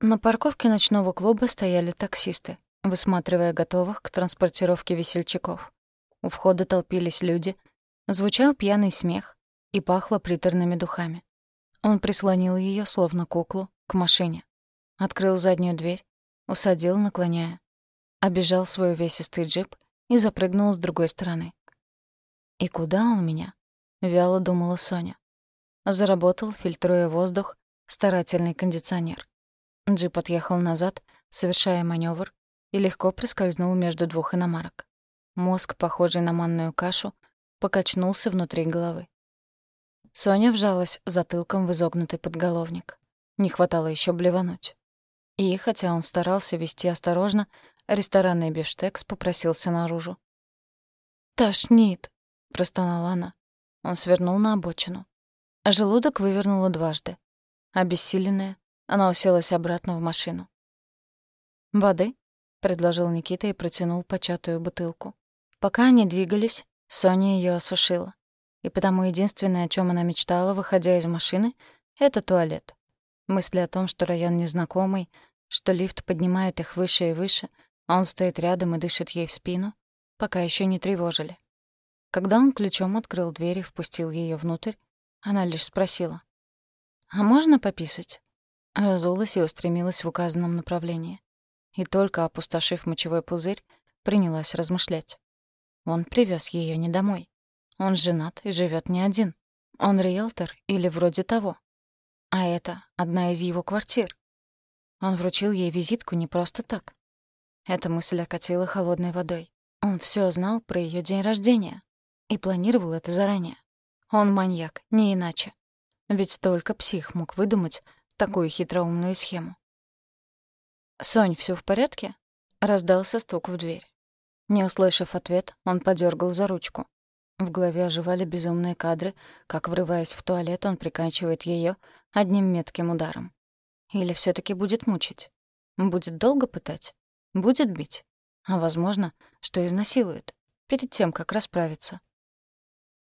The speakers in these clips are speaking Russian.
На парковке ночного клуба стояли таксисты, высматривая готовых к транспортировке весельчаков. У входа толпились люди, звучал пьяный смех и пахло приторными духами. Он прислонил ее, словно куклу, к машине. Открыл заднюю дверь, усадил, наклоняя. Обежал свой увесистый джип и запрыгнул с другой стороны. «И куда он меня?» — вяло думала Соня. Заработал, фильтруя воздух, старательный кондиционер. Джип отъехал назад, совершая маневр, и легко проскользнул между двух иномарок. Мозг, похожий на манную кашу, покачнулся внутри головы. Соня вжалась затылком в изогнутый подголовник. Не хватало еще блевануть. И, хотя он старался вести осторожно, ресторанный бифштекс попросился наружу. «Тошнит!» — простонала она. Он свернул на обочину. Желудок вывернуло дважды. Обессиленная, она уселась обратно в машину. «Воды?» — предложил Никита и протянул початую бутылку. Пока они двигались, Соня ее осушила. И потому единственное, о чем она мечтала, выходя из машины, — это туалет. Мысли о том, что район незнакомый, что лифт поднимает их выше и выше, а он стоит рядом и дышит ей в спину, пока еще не тревожили. Когда он ключом открыл дверь и впустил ее внутрь, она лишь спросила. «А можно пописать?» Разулась и устремилась в указанном направлении. И только опустошив мочевой пузырь, принялась размышлять. Он привез ее не домой. Он женат и живет не один. Он риэлтор или вроде того. А это одна из его квартир. Он вручил ей визитку не просто так. Эта мысль окатила холодной водой. Он все знал про ее день рождения и планировал это заранее. Он маньяк, не иначе. Ведь только псих мог выдумать такую хитроумную схему. «Сонь, все в порядке?» — раздался стук в дверь. Не услышав ответ, он подергал за ручку. В голове оживали безумные кадры, как, врываясь в туалет, он приканчивает ее одним метким ударом. Или все таки будет мучить? Будет долго пытать? Будет бить? А возможно, что изнасилует, перед тем, как расправиться.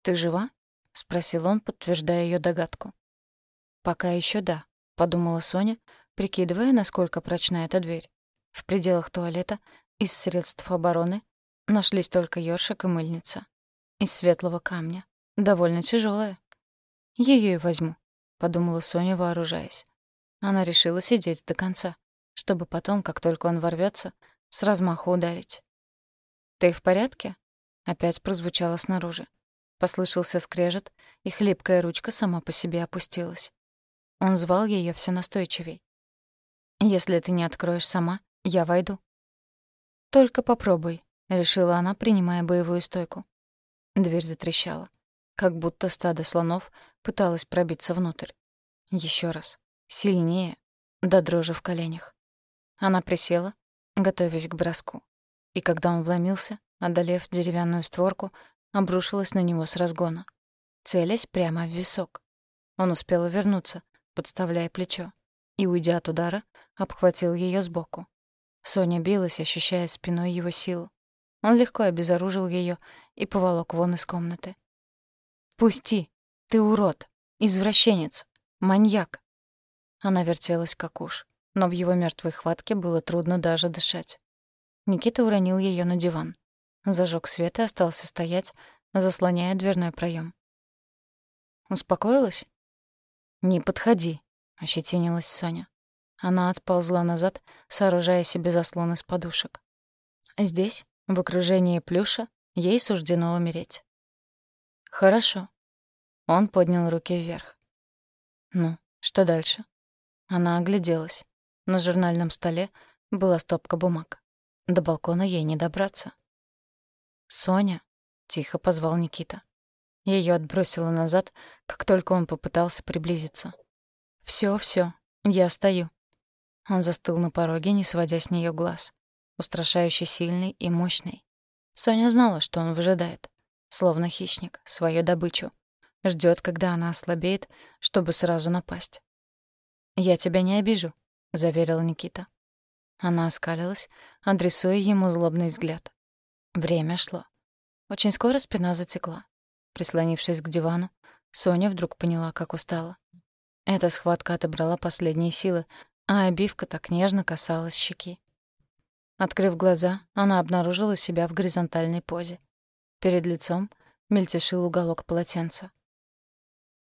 «Ты жива?» — спросил он, подтверждая ее догадку. «Пока еще да», — подумала Соня, прикидывая, насколько прочна эта дверь. В пределах туалета из средств обороны Нашлись только ёршик и мыльница. Из светлого камня. Довольно тяжелая. Ее и возьму, подумала Соня, вооружаясь. Она решила сидеть до конца, чтобы потом, как только он ворвется, с размаху ударить. «Ты в порядке?» Опять прозвучало снаружи. Послышался скрежет, и хлипкая ручка сама по себе опустилась. Он звал ее все настойчивей. «Если ты не откроешь сама, я войду». «Только попробуй», решила она, принимая боевую стойку. Дверь затрещала, как будто стадо слонов пыталось пробиться внутрь. Еще раз. Сильнее, до дрожи в коленях. Она присела, готовясь к броску. И когда он вломился, одолев деревянную створку, обрушилась на него с разгона, целясь прямо в висок. Он успел вернуться, подставляя плечо, и, уйдя от удара, обхватил ее сбоку. Соня билась, ощущая спиной его силу. Он легко обезоружил ее и поволок вон из комнаты. «Пусти! Ты урод! Извращенец! Маньяк!» Она вертелась как уж, но в его мертвой хватке было трудно даже дышать. Никита уронил ее на диван. Зажег свет и остался стоять, заслоняя дверной проем. «Успокоилась?» «Не подходи», — ощетинилась Соня. Она отползла назад, сооружая себе заслон из подушек. Здесь, в окружении плюша ей суждено умереть. «Хорошо». Он поднял руки вверх. «Ну, что дальше?» Она огляделась. На журнальном столе была стопка бумаг. До балкона ей не добраться. «Соня», — тихо позвал Никита. Ее отбросило назад, как только он попытался приблизиться. Все, все, я стою». Он застыл на пороге, не сводя с нее глаз устрашающе сильный и мощный. Соня знала, что он выжидает, словно хищник, свою добычу. Ждет, когда она ослабеет, чтобы сразу напасть. «Я тебя не обижу», — заверил Никита. Она оскалилась, адресуя ему злобный взгляд. Время шло. Очень скоро спина затекла. Прислонившись к дивану, Соня вдруг поняла, как устала. Эта схватка отобрала последние силы, а обивка так нежно касалась щеки. Открыв глаза, она обнаружила себя в горизонтальной позе. Перед лицом мельтешил уголок полотенца.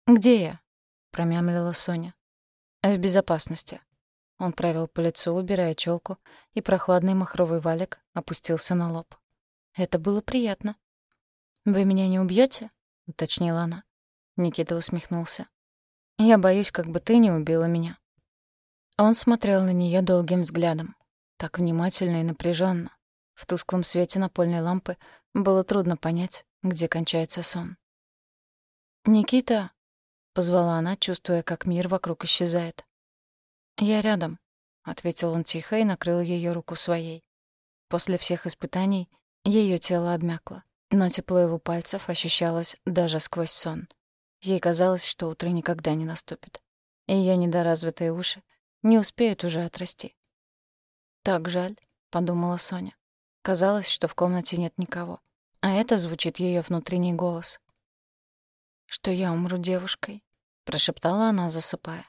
«Где я?» — промямлила Соня. «В безопасности». Он провел по лицу, убирая челку, и прохладный махровый валик опустился на лоб. Это было приятно. «Вы меня не убьете? Уточнила она. Никита усмехнулся. «Я боюсь, как бы ты не убила меня». Он смотрел на нее долгим взглядом, так внимательно и напряженно. В тусклом свете напольной лампы было трудно понять, где кончается сон. «Никита!» — позвала она, чувствуя, как мир вокруг исчезает. «Я рядом», — ответил он тихо и накрыл ее руку своей. После всех испытаний ее тело обмякло, но тепло его пальцев ощущалось даже сквозь сон. Ей казалось, что утро никогда не наступит. И ее недоразвитые уши не успеют уже отрасти. «Так жаль», — подумала Соня. Казалось, что в комнате нет никого. А это звучит ее внутренний голос. «Что я умру девушкой», — прошептала она, засыпая.